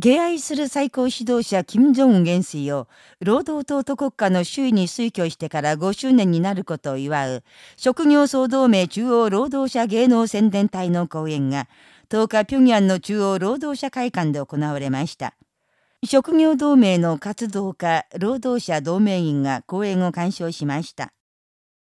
敬愛する最高指導者金正恩元帥を労働党と国家の周囲に推挙してから5周年になることを祝う職業総同盟中央労働者芸能宣伝隊の講演が10日平壌の中央労働者会館で行われました。職業同盟の活動家、労働者同盟員が講演を鑑賞しました。